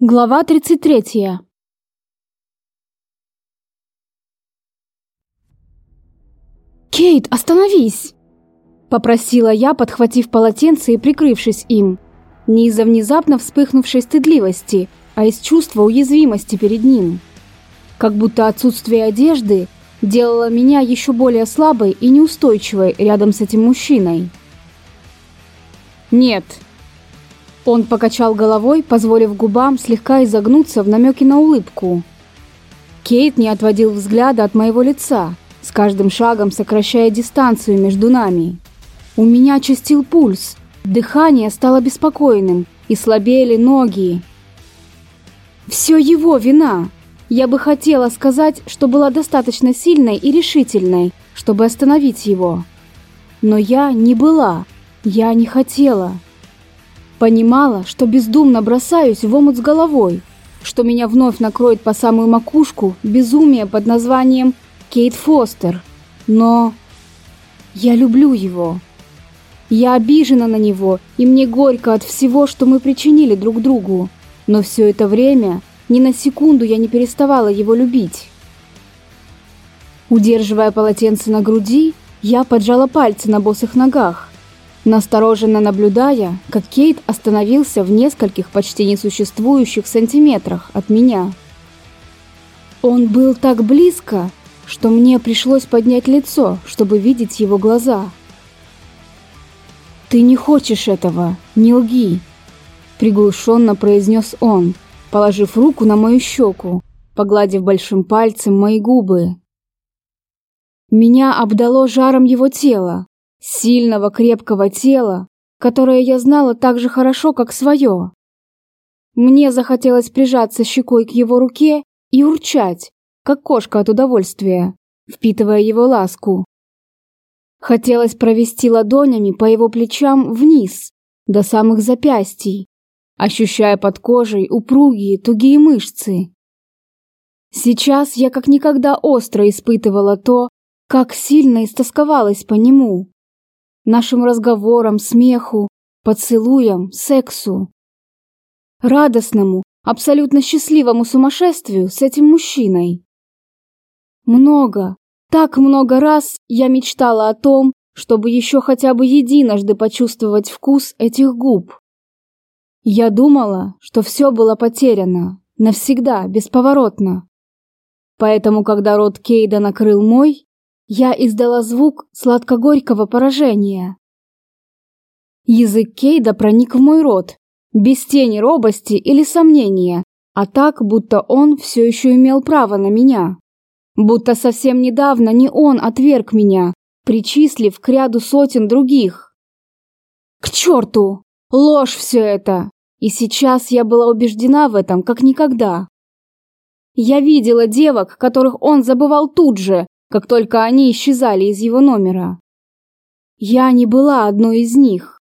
Глава 33. «Кейт, остановись!» Попросила я, подхватив полотенце и прикрывшись им. Не из-за внезапно вспыхнувшей стыдливости, а из чувства уязвимости перед ним. Как будто отсутствие одежды делало меня еще более слабой и неустойчивой рядом с этим мужчиной. «Нет», он покачал головой, позволив губам слегка изогнуться в намеке на улыбку. Кейт не отводил взгляда от моего лица, с каждым шагом сокращая дистанцию между нами. У меня частил пульс, дыхание стало беспокойным и слабели ноги. Все его вина. Я бы хотела сказать, что была достаточно сильной и решительной, чтобы остановить его. Но я не была, я не хотела. Понимала, что бездумно бросаюсь в омут с головой, что меня вновь накроет по самую макушку безумие под названием Кейт Фостер. Но я люблю его. Я обижена на него, и мне горько от всего, что мы причинили друг другу. Но все это время ни на секунду я не переставала его любить. Удерживая полотенце на груди, я поджала пальцы на босых ногах настороженно наблюдая, как Кейт остановился в нескольких почти несуществующих сантиметрах от меня. Он был так близко, что мне пришлось поднять лицо, чтобы видеть его глаза. «Ты не хочешь этого, не лги», — приглушенно произнес он, положив руку на мою щеку, погладив большим пальцем мои губы. Меня обдало жаром его тела, Сильного, крепкого тела, которое я знала так же хорошо, как свое. Мне захотелось прижаться щекой к его руке и урчать, как кошка от удовольствия, впитывая его ласку. Хотелось провести ладонями по его плечам вниз, до самых запястий, ощущая под кожей упругие, тугие мышцы. Сейчас я как никогда остро испытывала то, как сильно истосковалась по нему нашим разговорам, смеху, поцелуям, сексу. Радостному, абсолютно счастливому сумасшествию с этим мужчиной. Много, так много раз я мечтала о том, чтобы еще хотя бы единожды почувствовать вкус этих губ. Я думала, что все было потеряно, навсегда, бесповоротно. Поэтому, когда рот Кейда накрыл мой, я издала звук сладко-горького поражения. Язык Кейда проник в мой рот, без тени робости или сомнения, а так, будто он все еще имел право на меня. Будто совсем недавно не он отверг меня, причислив к ряду сотен других. К черту! Ложь все это! И сейчас я была убеждена в этом, как никогда. Я видела девок, которых он забывал тут же, как только они исчезали из его номера. Я не была одной из них.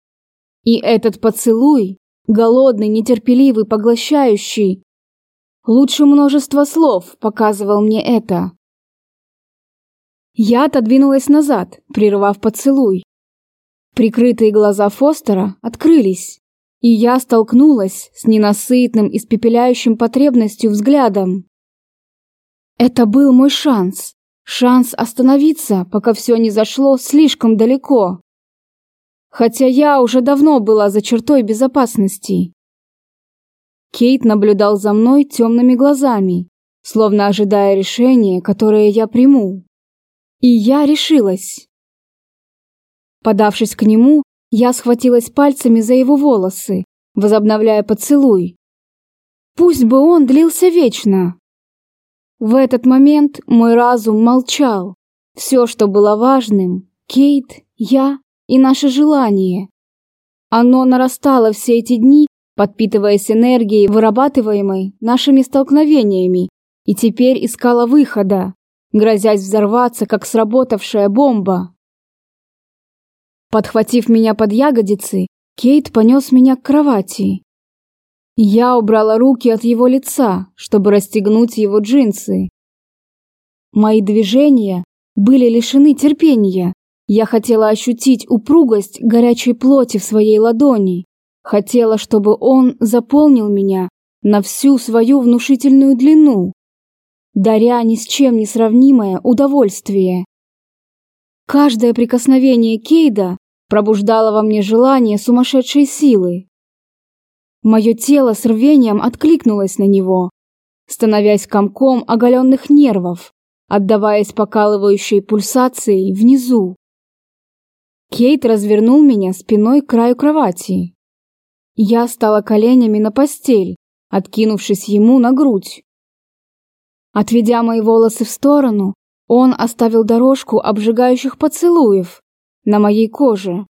И этот поцелуй, голодный, нетерпеливый, поглощающий, лучше множества слов показывал мне это. Я отодвинулась назад, прервав поцелуй. Прикрытые глаза Фостера открылись, и я столкнулась с ненасытным, испепеляющим потребностью взглядом. Это был мой шанс. Шанс остановиться, пока все не зашло слишком далеко. Хотя я уже давно была за чертой безопасности. Кейт наблюдал за мной темными глазами, словно ожидая решения, которое я приму. И я решилась. Подавшись к нему, я схватилась пальцами за его волосы, возобновляя поцелуй. Пусть бы он длился вечно. В этот момент мой разум молчал. Все, что было важным, Кейт, я и наше желание. Оно нарастало все эти дни, подпитываясь энергией, вырабатываемой нашими столкновениями, и теперь искала выхода, грозясь взорваться, как сработавшая бомба. Подхватив меня под ягодицы, Кейт понес меня к кровати. Я убрала руки от его лица, чтобы расстегнуть его джинсы. Мои движения были лишены терпения. Я хотела ощутить упругость горячей плоти в своей ладони. Хотела, чтобы он заполнил меня, на всю свою внушительную длину, даря ни с чем не сравнимое удовольствие. Каждое прикосновение Кейда пробуждало во мне желание сумасшедшей силы. Мое тело с рвением откликнулось на него, становясь комком оголенных нервов, отдаваясь покалывающей пульсацией внизу. Кейт развернул меня спиной к краю кровати. Я стала коленями на постель, откинувшись ему на грудь. Отведя мои волосы в сторону, он оставил дорожку обжигающих поцелуев на моей коже,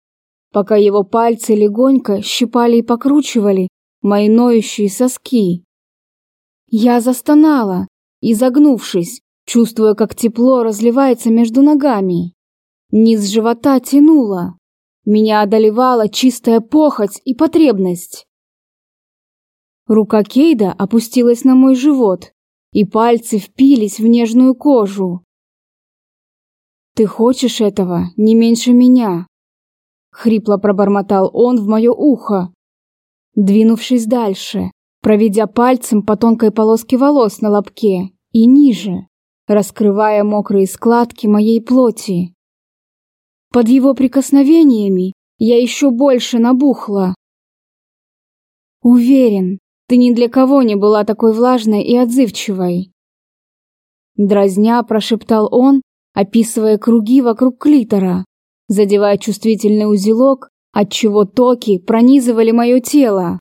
пока его пальцы легонько щипали и покручивали мои ноющие соски. Я застонала, изогнувшись, чувствуя, как тепло разливается между ногами. Низ живота тянуло. Меня одолевала чистая похоть и потребность. Рука Кейда опустилась на мой живот, и пальцы впились в нежную кожу. «Ты хочешь этого не меньше меня?» Хрипло пробормотал он в мое ухо. Двинувшись дальше, проведя пальцем по тонкой полоске волос на лобке и ниже, раскрывая мокрые складки моей плоти. Под его прикосновениями я еще больше набухла. Уверен, ты ни для кого не была такой влажной и отзывчивой. Дразня прошептал он, описывая круги вокруг клитора, задевая чувствительный узелок, отчего токи пронизывали мое тело.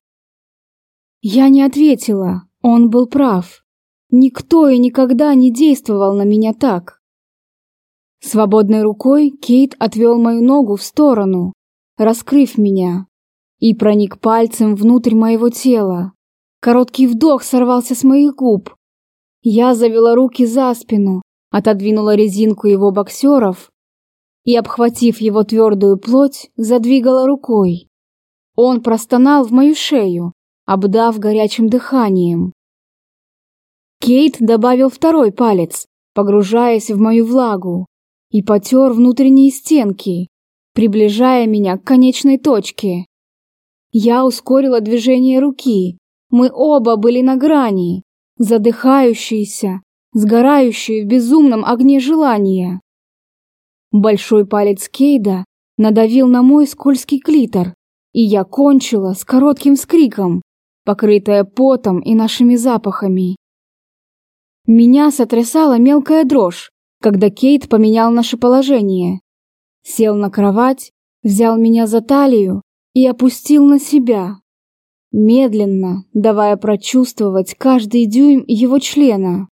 Я не ответила, он был прав. Никто и никогда не действовал на меня так. Свободной рукой Кейт отвел мою ногу в сторону, раскрыв меня, и проник пальцем внутрь моего тела. Короткий вдох сорвался с моих губ. Я завела руки за спину, отодвинула резинку его боксеров и, обхватив его твердую плоть, задвигала рукой. Он простонал в мою шею, обдав горячим дыханием. Кейт добавил второй палец, погружаясь в мою влагу, и потер внутренние стенки, приближая меня к конечной точке. Я ускорила движение руки, мы оба были на грани, задыхающиеся, сгорающие в безумном огне желания. Большой палец Кейда надавил на мой скользкий клитор, и я кончила с коротким скриком, покрытая потом и нашими запахами. Меня сотрясала мелкая дрожь, когда Кейт поменял наше положение. Сел на кровать, взял меня за талию и опустил на себя медленно давая прочувствовать каждый дюйм его члена,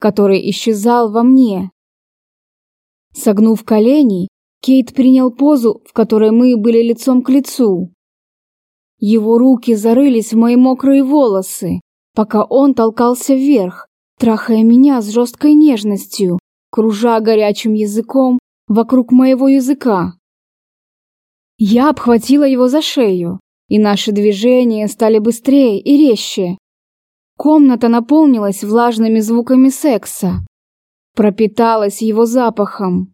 который исчезал во мне. Согнув колени, Кейт принял позу, в которой мы были лицом к лицу. Его руки зарылись в мои мокрые волосы, пока он толкался вверх, трахая меня с жесткой нежностью, кружа горячим языком вокруг моего языка. Я обхватила его за шею, и наши движения стали быстрее и резче. Комната наполнилась влажными звуками секса, пропиталась его запахом.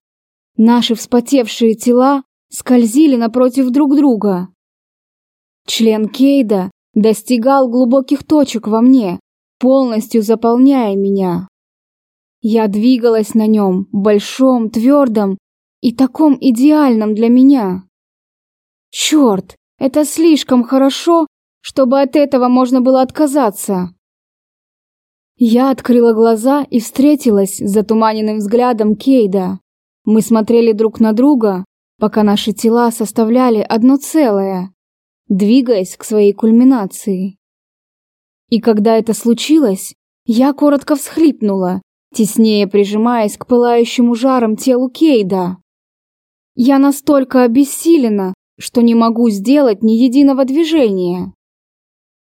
Наши вспотевшие тела скользили напротив друг друга. Член Кейда достигал глубоких точек во мне, полностью заполняя меня. Я двигалась на нем, большом, твердом и таком идеальном для меня. Черт, это слишком хорошо, чтобы от этого можно было отказаться. Я открыла глаза и встретилась с затуманенным взглядом Кейда. Мы смотрели друг на друга, пока наши тела составляли одно целое, двигаясь к своей кульминации. И когда это случилось, я коротко всхлипнула, теснее прижимаясь к пылающему жаром телу Кейда. Я настолько обессилена, что не могу сделать ни единого движения.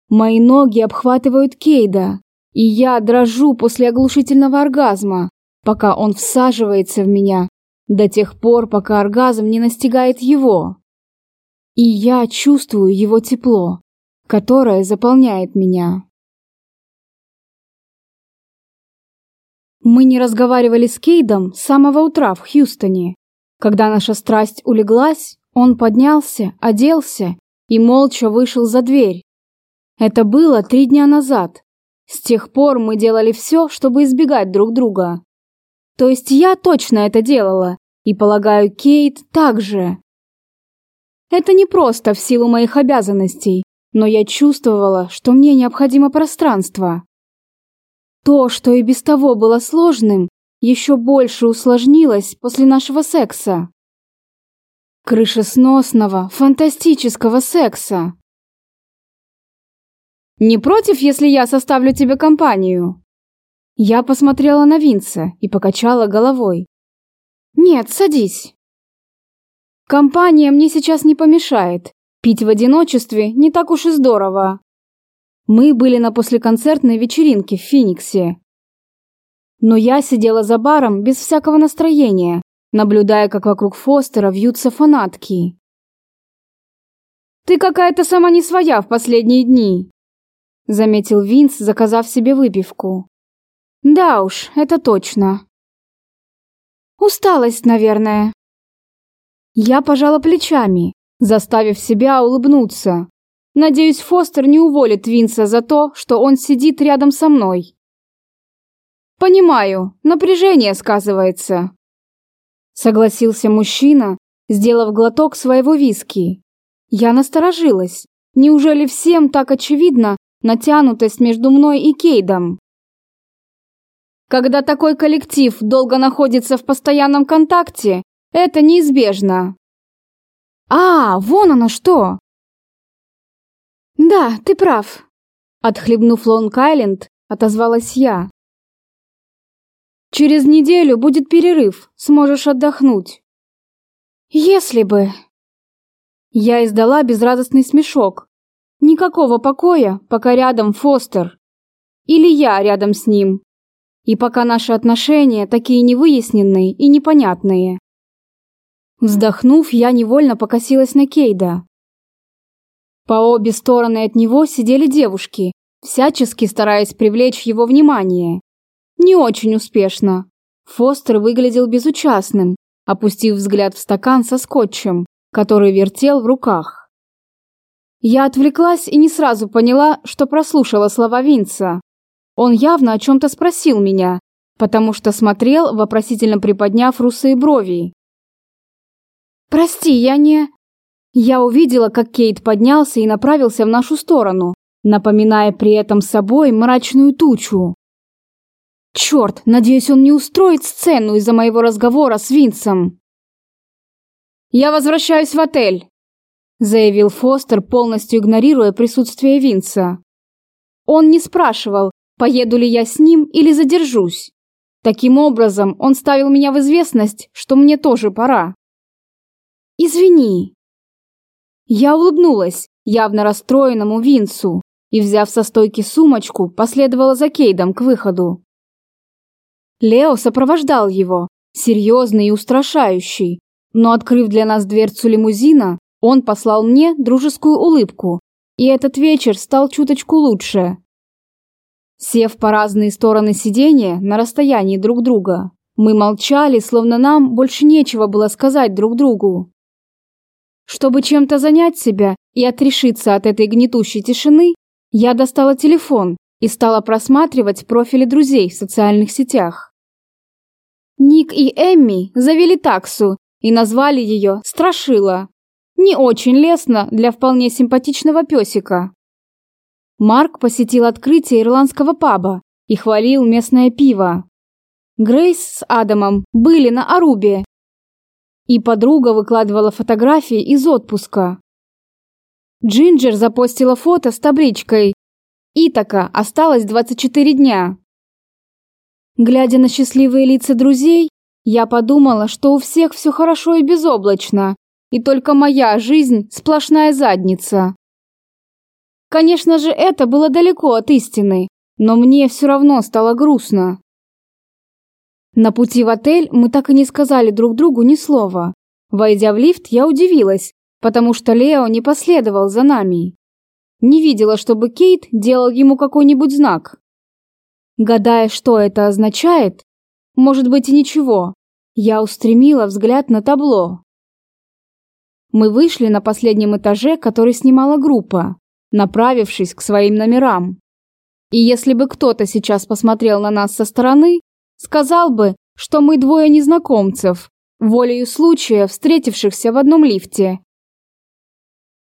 Мои ноги обхватывают Кейда, и я дрожу после оглушительного оргазма, пока он всаживается в меня, до тех пор, пока оргазм не настигает его. И я чувствую его тепло, которое заполняет меня. Мы не разговаривали с Кейдом с самого утра в Хьюстоне. Когда наша страсть улеглась, он поднялся, оделся и молча вышел за дверь. Это было три дня назад. С тех пор мы делали все, чтобы избегать друг друга. То есть я точно это делала, и, полагаю, Кейт также. Это не просто в силу моих обязанностей, но я чувствовала, что мне необходимо пространство. То, что и без того было сложным, еще больше усложнилось после нашего секса. Крышесносного, фантастического секса. «Не против, если я составлю тебе компанию?» Я посмотрела на Винса и покачала головой. «Нет, садись». «Компания мне сейчас не помешает. Пить в одиночестве не так уж и здорово». Мы были на послеконцертной вечеринке в Фениксе. Но я сидела за баром без всякого настроения, наблюдая, как вокруг Фостера вьются фанатки. «Ты какая-то сама не своя в последние дни», — заметил Винс, заказав себе выпивку. «Да уж, это точно». «Усталость, наверное». Я пожала плечами, заставив себя улыбнуться. Надеюсь, Фостер не уволит Винса за то, что он сидит рядом со мной. «Понимаю, напряжение сказывается», — согласился мужчина, сделав глоток своего виски. Я насторожилась. Неужели всем так очевидна натянутость между мной и Кейдом? Когда такой коллектив долго находится в постоянном контакте, это неизбежно. А, вон оно что! Да, ты прав. Отхлебнув Лонг-Айленд, отозвалась я. Через неделю будет перерыв, сможешь отдохнуть. Если бы... Я издала безрадостный смешок. Никакого покоя, пока рядом Фостер. Или я рядом с ним. И пока наши отношения такие невыясненные и непонятные. Вздохнув, я невольно покосилась на Кейда. По обе стороны от него сидели девушки, всячески стараясь привлечь его внимание. Не очень успешно. Фостер выглядел безучастным, опустив взгляд в стакан со скотчем, который вертел в руках. Я отвлеклась и не сразу поняла, что прослушала слова Винца. Он явно о чем-то спросил меня, потому что смотрел, вопросительно приподняв русые брови. «Прости, я не...» Я увидела, как Кейт поднялся и направился в нашу сторону, напоминая при этом собой мрачную тучу. Черт, надеюсь, он не устроит сцену из-за моего разговора с Винсом. «Я возвращаюсь в отель», — заявил Фостер, полностью игнорируя присутствие Винса. Он не спрашивал, поеду ли я с ним или задержусь. Таким образом, он ставил меня в известность, что мне тоже пора. «Извини». Я улыбнулась, явно расстроенному Винсу, и, взяв со стойки сумочку, последовала за Кейдом к выходу. Лео сопровождал его, серьезный и устрашающий, но, открыв для нас дверцу лимузина, он послал мне дружескую улыбку, и этот вечер стал чуточку лучше. Сев по разные стороны сиденья на расстоянии друг друга, мы молчали, словно нам больше нечего было сказать друг другу. Чтобы чем-то занять себя и отрешиться от этой гнетущей тишины, я достала телефон и стала просматривать профили друзей в социальных сетях. Ник и Эмми завели таксу и назвали ее Страшила. Не очень лестно для вполне симпатичного песика. Марк посетил открытие ирландского паба и хвалил местное пиво. Грейс с Адамом были на Арубе, и подруга выкладывала фотографии из отпуска. Джинджер запостила фото с табличкой Итака осталось 24 дня. Глядя на счастливые лица друзей, я подумала, что у всех все хорошо и безоблачно, и только моя жизнь сплошная задница. Конечно же, это было далеко от истины, но мне все равно стало грустно. На пути в отель мы так и не сказали друг другу ни слова. Войдя в лифт, я удивилась, потому что Лео не последовал за нами. Не видела, чтобы Кейт делал ему какой-нибудь знак. Гадая, что это означает, может быть и ничего, я устремила взгляд на табло. Мы вышли на последнем этаже, который снимала группа. направившись к своим номерам. И если бы кто-то сейчас посмотрел на нас со стороны, сказал бы, что мы двое незнакомцев, волею случая встретившихся в одном лифте.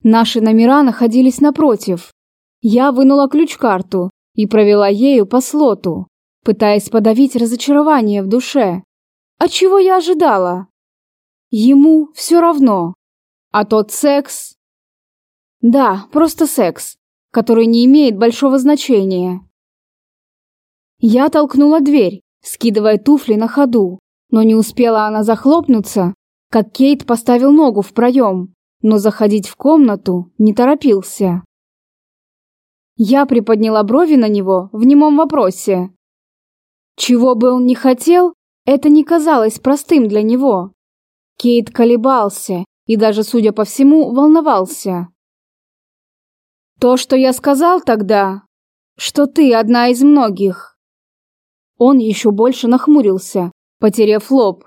Наши номера находились напротив. Я вынула ключ-карту и провела ею по слоту, пытаясь подавить разочарование в душе. А чего я ожидала? Ему все равно. А тот секс... Да, просто секс, который не имеет большого значения. Я толкнула дверь, скидывая туфли на ходу, но не успела она захлопнуться, как Кейт поставил ногу в проем, но заходить в комнату не торопился. Я приподняла брови на него в немом вопросе. Чего бы он ни хотел, это не казалось простым для него. Кейт колебался и даже, судя по всему, волновался. То, что я сказал тогда, что ты одна из многих. Он еще больше нахмурился, потеряв лоб.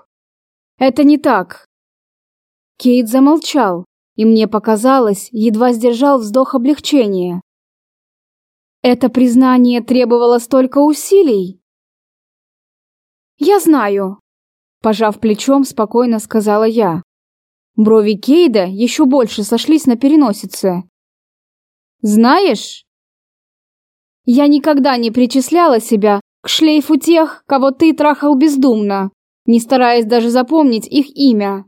Это не так. Кейт замолчал, и мне показалось, едва сдержал вздох облегчения. Это признание требовало столько усилий. Я знаю, пожав плечом, спокойно сказала я. Брови Кейда еще больше сошлись на переносице. Знаешь, я никогда не причисляла себя к шлейфу тех, кого ты трахал бездумно, не стараясь даже запомнить их имя.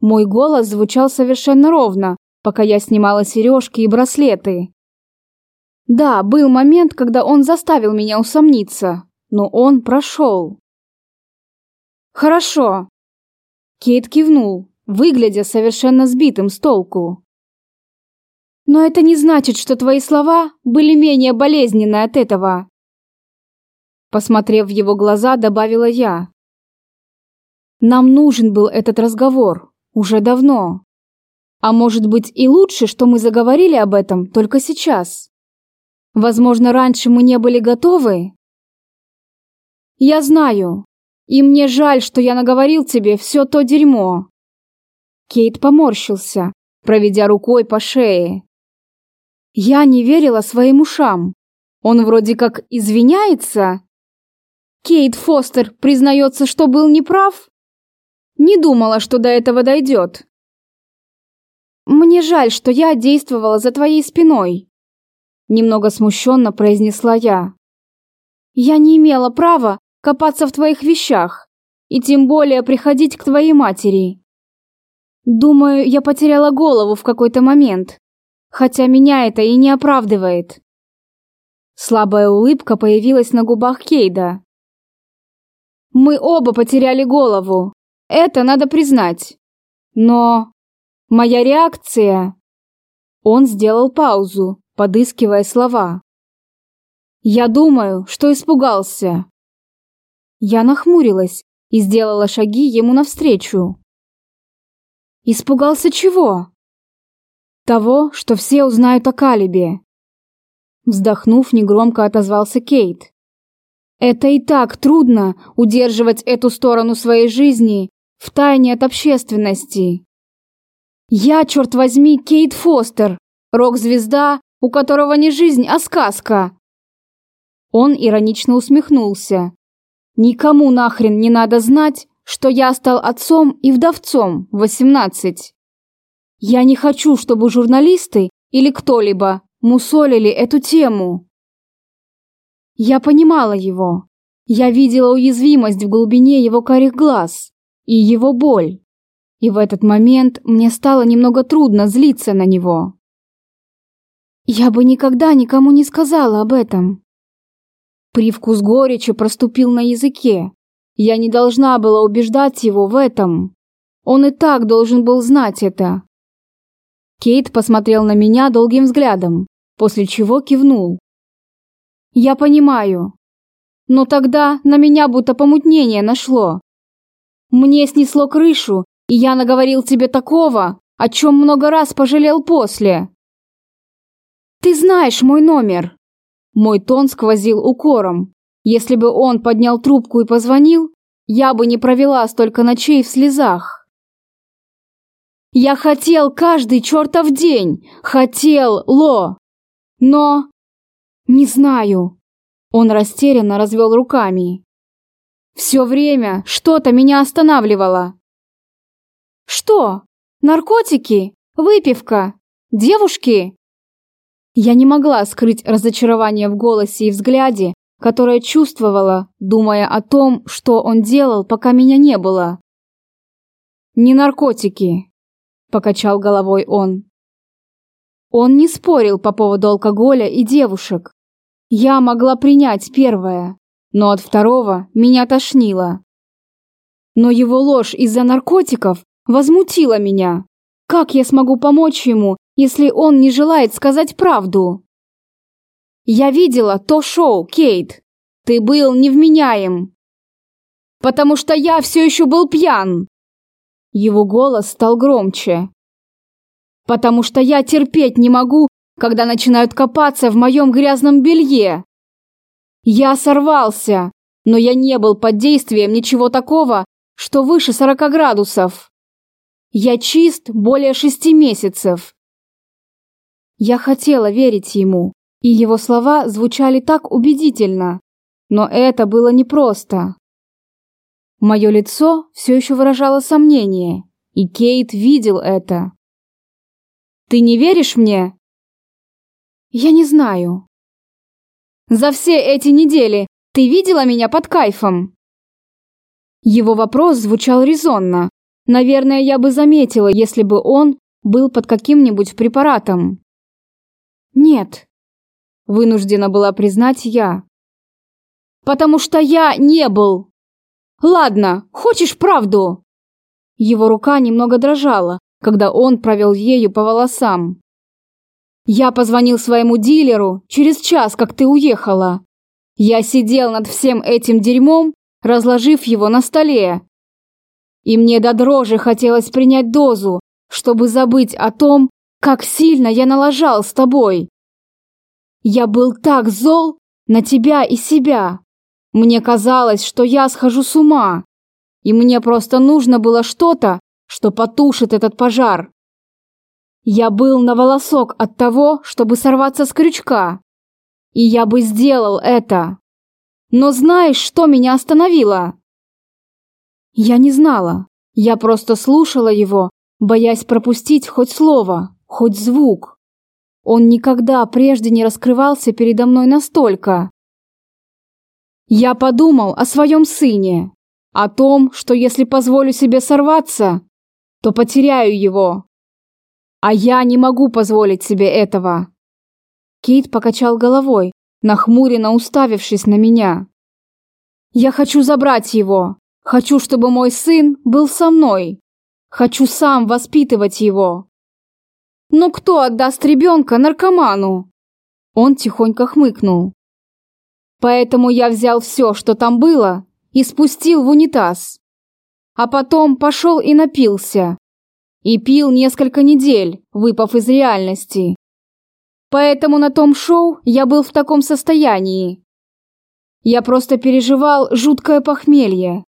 Мой голос звучал совершенно ровно, пока я снимала сережки и браслеты. Да, был момент, когда он заставил меня усомниться, но он прошел. Хорошо. Кейт кивнул, выглядя совершенно сбитым с толку. Но это не значит, что твои слова были менее болезненны от этого. Посмотрев в его глаза, добавила я. Нам нужен был этот разговор уже давно. А может быть и лучше, что мы заговорили об этом только сейчас. Возможно, раньше мы не были готовы? Я знаю. И мне жаль, что я наговорил тебе все то дерьмо. Кейт поморщился, проведя рукой по шее. Я не верила своим ушам. Он вроде как извиняется. Кейт Фостер признается, что был неправ? Не думала, что до этого дойдет. Мне жаль, что я действовала за твоей спиной. Немного смущенно произнесла я. Я не имела права копаться в твоих вещах и тем более приходить к твоей матери. Думаю, я потеряла голову в какой-то момент, хотя меня это и не оправдывает. Слабая улыбка появилась на губах Кейда. Мы оба потеряли голову. Это надо признать. Но моя реакция... Он сделал паузу, подыскивая слова. «Я думаю, что испугался». Я нахмурилась и сделала шаги ему навстречу. «Испугался чего?» «Того, что все узнают о Калибе». Вздохнув, негромко отозвался Кейт. «Это и так трудно удерживать эту сторону своей жизни в тайне от общественности. Я, черт возьми, Кейт Фостер, рок-звезда, у которого не жизнь, а сказка. Он иронично усмехнулся. Никому нахрен не надо знать, что я стал отцом и вдовцом в 18. Я не хочу, чтобы журналисты или кто-либо мусолили эту тему. Я понимала его. Я видела уязвимость в глубине его карих глаз и его боль. И в этот момент мне стало немного трудно злиться на него. Я бы никогда никому не сказала об этом. Привкус горечи проступил на языке. Я не должна была убеждать его в этом. Он и так должен был знать это. Кейт посмотрел на меня долгим взглядом, после чего кивнул. Я понимаю. Но тогда на меня будто помутнение нашло. Мне снесло крышу, и я наговорил тебе такого, о чем много раз пожалел после. «Ты знаешь мой номер!» Мой тон сквозил укором. Если бы он поднял трубку и позвонил, я бы не провела столько ночей в слезах. Я хотел каждый чертов день. Хотел, Ло. Но... Не знаю. Он растерянно развел руками. Все время что-то меня останавливало. Что? Наркотики? Выпивка? Девушки? Я не могла скрыть разочарование в голосе и взгляде, которое чувствовала, думая о том, что он делал, пока меня не было. «Не наркотики», – покачал головой он. Он не спорил по поводу алкоголя и девушек. Я могла принять первое, но от второго меня тошнило. Но его ложь из-за наркотиков возмутила меня. Как я смогу помочь ему, если он не желает сказать правду? Я видела то шоу, Кейт. Ты был невменяем. Потому что я все еще был пьян. Его голос стал громче. Потому что я терпеть не могу, когда начинают копаться в моем грязном белье. Я сорвался, но я не был под действием ничего такого, что выше 40 градусов. Я чист более шести месяцев. Я хотела верить ему, и его слова звучали так убедительно, но это было непросто. Мое лицо все еще выражало сомнение, и Кейт видел это. «Ты не веришь мне?» «Я не знаю». «За все эти недели ты видела меня под кайфом?» Его вопрос звучал резонно. Наверное, я бы заметила, если бы он был под каким-нибудь препаратом. «Нет», — вынуждена была признать я. «Потому что я не был!» Ладно, хочешь правду? Его рука немного дрожала, когда он провел ею по волосам. Я позвонил своему дилеру через час, как ты уехала. Я сидел над всем этим дерьмом, разложив его на столе. И мне до дрожи хотелось принять дозу, чтобы забыть о том, как сильно я налажал с тобой. Я был так зол на тебя и себя. Мне казалось, что я схожу с ума, и мне просто нужно было что-то, что потушит этот пожар. Я был на волосок от того, чтобы сорваться с крючка, и я бы сделал это. Но знаешь, что меня остановило? Я не знала. Я просто слушала его, боясь пропустить хоть слово, хоть звук. Он никогда прежде не раскрывался передо мной настолько. Я подумал о своем сыне, о том, что если позволю себе сорваться, то потеряю его. А я не могу позволить себе этого. Кейт покачал головой, нахмуренно уставившись на меня. Я хочу забрать его. Хочу, чтобы мой сын был со мной. Хочу сам воспитывать его. Но кто отдаст ребенка наркоману? Он тихонько хмыкнул. Поэтому я взял все, что там было, и спустил в унитаз. А потом пошел и напился. И пил несколько недель, выпав из реальности. Поэтому на том шоу я был в таком состоянии. Я просто переживал жуткое похмелье.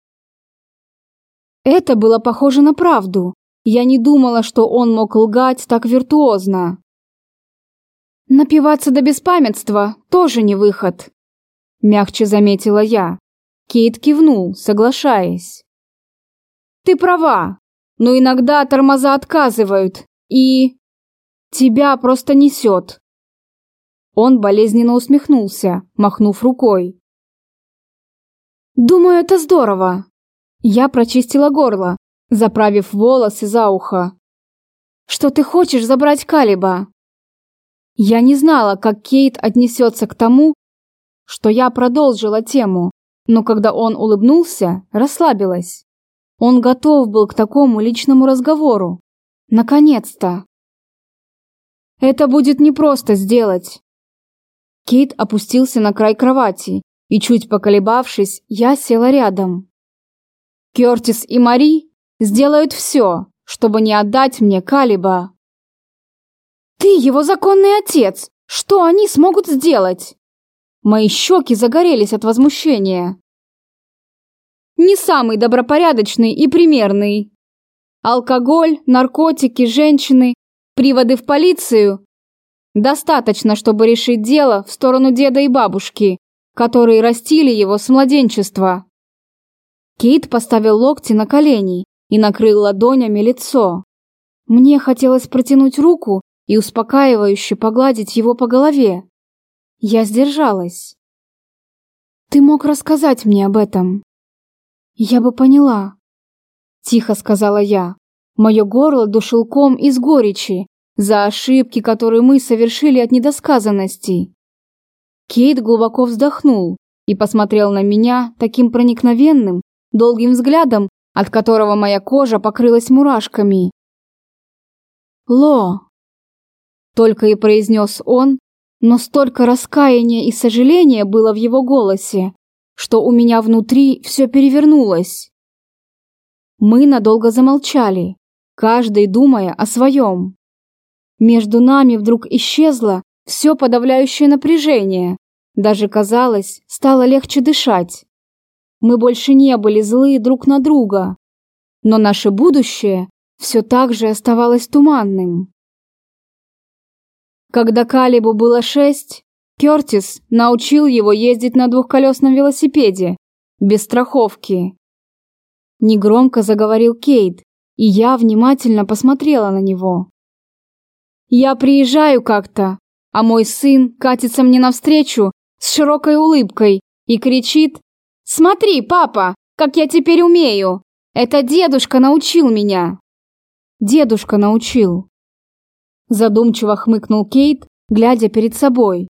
Это было похоже на правду. Я не думала, что он мог лгать так виртуозно. Напиваться до беспамятства тоже не выход мягче заметила я. Кейт кивнул, соглашаясь. Ты права, но иногда тормоза отказывают, и тебя просто несет. Он болезненно усмехнулся, махнув рукой. Думаю, это здорово. Я прочистила горло, заправив волосы за ухо. Что ты хочешь забрать Калиба? Я не знала, как Кейт отнесется к тому, что я продолжила тему, но когда он улыбнулся, расслабилась. Он готов был к такому личному разговору. Наконец-то. Это будет непросто сделать. Кейт опустился на край кровати, и чуть поколебавшись, я села рядом. Кёртис и Мари сделают все, чтобы не отдать мне Калиба. Ты его законный отец. Что они смогут сделать? Мои щеки загорелись от возмущения. Не самый добропорядочный и примерный. Алкоголь, наркотики, женщины, приводы в полицию. Достаточно, чтобы решить дело в сторону деда и бабушки, которые растили его с младенчества. Кейт поставил локти на колени и накрыл ладонями лицо. Мне хотелось протянуть руку и успокаивающе погладить его по голове. Я сдержалась. Ты мог рассказать мне об этом. Я бы поняла. Тихо сказала я. Мое горло душил ком из горечи за ошибки, которые мы совершили от недосказанности. Кейт глубоко вздохнул и посмотрел на меня таким проникновенным, долгим взглядом, от которого моя кожа покрылась мурашками. «Ло!» Только и произнес он, но столько раскаяния и сожаления было в его голосе, что у меня внутри все перевернулось. Мы надолго замолчали, каждый думая о своем. Между нами вдруг исчезло все подавляющее напряжение, даже казалось, стало легче дышать. Мы больше не были злы друг на друга, но наше будущее все так же оставалось туманным. Когда Калибу было шесть, Кертис научил его ездить на двухколесном велосипеде, без страховки. Негромко заговорил Кейт, и я внимательно посмотрела на него. «Я приезжаю как-то, а мой сын катится мне навстречу с широкой улыбкой и кричит «Смотри, папа, как я теперь умею! Это дедушка научил меня!» «Дедушка научил!» Задумчиво хмыкнул Кейт, глядя перед собой.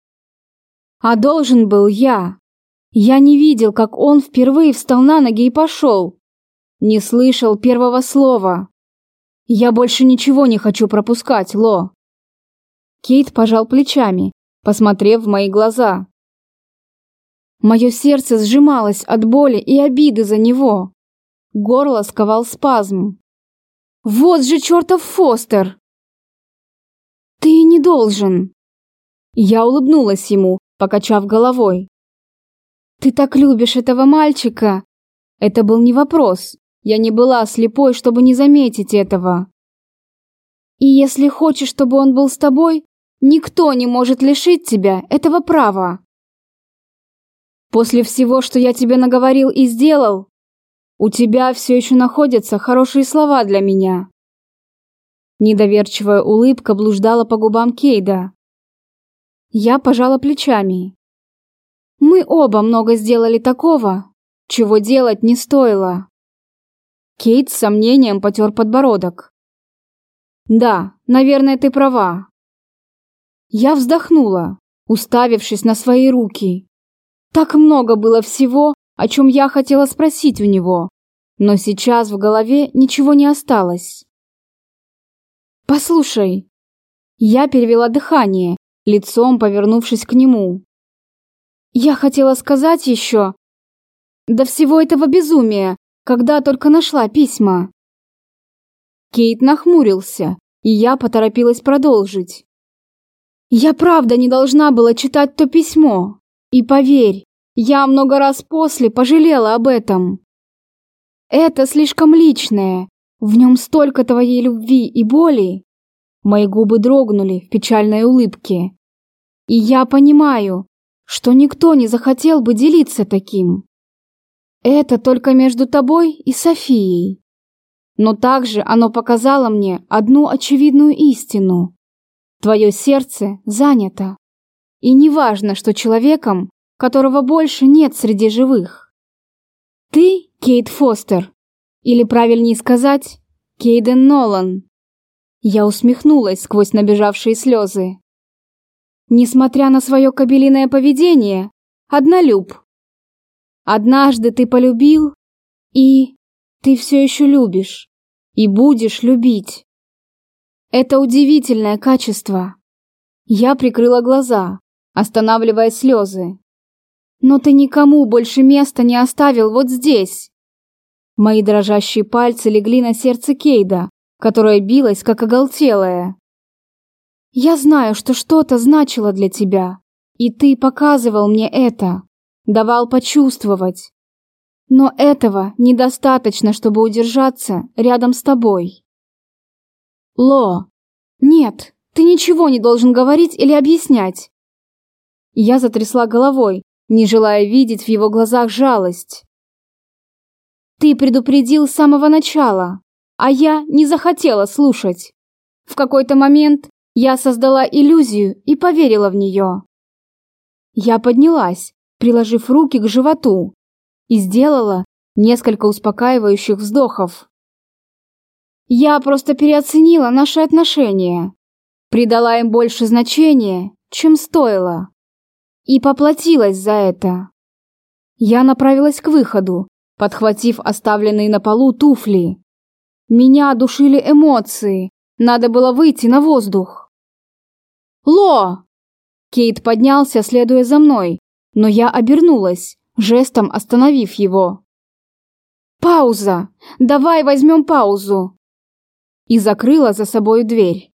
«А должен был я!» Я не видел, как он впервые встал на ноги и пошел. Не слышал первого слова. Я больше ничего не хочу пропускать, Ло. Кейт пожал плечами, посмотрев в мои глаза. Мое сердце сжималось от боли и обиды за него. Горло сковал спазм. «Вот же чертов Фостер!» «Ты не должен!» Я улыбнулась ему, покачав головой. «Ты так любишь этого мальчика!» Это был не вопрос. Я не была слепой, чтобы не заметить этого. «И если хочешь, чтобы он был с тобой, никто не может лишить тебя этого права!» После всего, что я тебе наговорил и сделал, у тебя все еще находятся хорошие слова для меня. Недоверчивая улыбка блуждала по губам Кейда. Я пожала плечами. Мы оба много сделали такого, чего делать не стоило. Кейт с сомнением потер подбородок. Да, наверное, ты права. Я вздохнула, уставившись на свои руки. Так много было всего, о чем я хотела спросить у него, но сейчас в голове ничего не осталось. «Послушай». Я перевела дыхание, лицом повернувшись к нему. «Я хотела сказать еще...» До всего этого безумия, когда только нашла письма. Кейт нахмурился, и я поторопилась продолжить. Я правда не должна была читать то письмо. И поверь, я много раз после пожалела об этом. Это слишком личное. В нем столько твоей любви и боли. Мои губы дрогнули в печальной улыбке. И я понимаю, что никто не захотел бы делиться таким. Это только между тобой и Софией. Но также оно показало мне одну очевидную истину. Твое сердце занято. И не важно, что человеком, которого больше нет среди живых. Ты Кейт Фостер, или правильнее сказать, Кейден Нолан. Я усмехнулась сквозь набежавшие слезы. Несмотря на свое кабелиное поведение, однолюб. Однажды ты полюбил, и ты все еще любишь, и будешь любить. Это удивительное качество. Я прикрыла глаза, останавливая слезы. Но ты никому больше места не оставил вот здесь. Мои дрожащие пальцы легли на сердце Кейда, которое билось, как оголтелое. Я знаю, что что-то значило для тебя, и ты показывал мне это, давал почувствовать. Но этого недостаточно, чтобы удержаться рядом с тобой. Ло, нет, ты ничего не должен говорить или объяснять. Я затрясла головой, не желая видеть в его глазах жалость. Ты предупредил с самого начала, а я не захотела слушать. В какой-то момент я создала иллюзию и поверила в нее. Я поднялась, приложив руки к животу, и сделала несколько успокаивающих вздохов. Я просто переоценила наши отношения, придала им больше значения, чем стоило, и поплатилась за это. Я направилась к выходу, подхватив оставленные на полу туфли. Меня душили эмоции, надо было выйти на воздух. «Ло!» Кейт поднялся, следуя за мной, но я обернулась, жестом остановив его. «Пауза! Давай возьмем паузу!» И закрыла за собой дверь.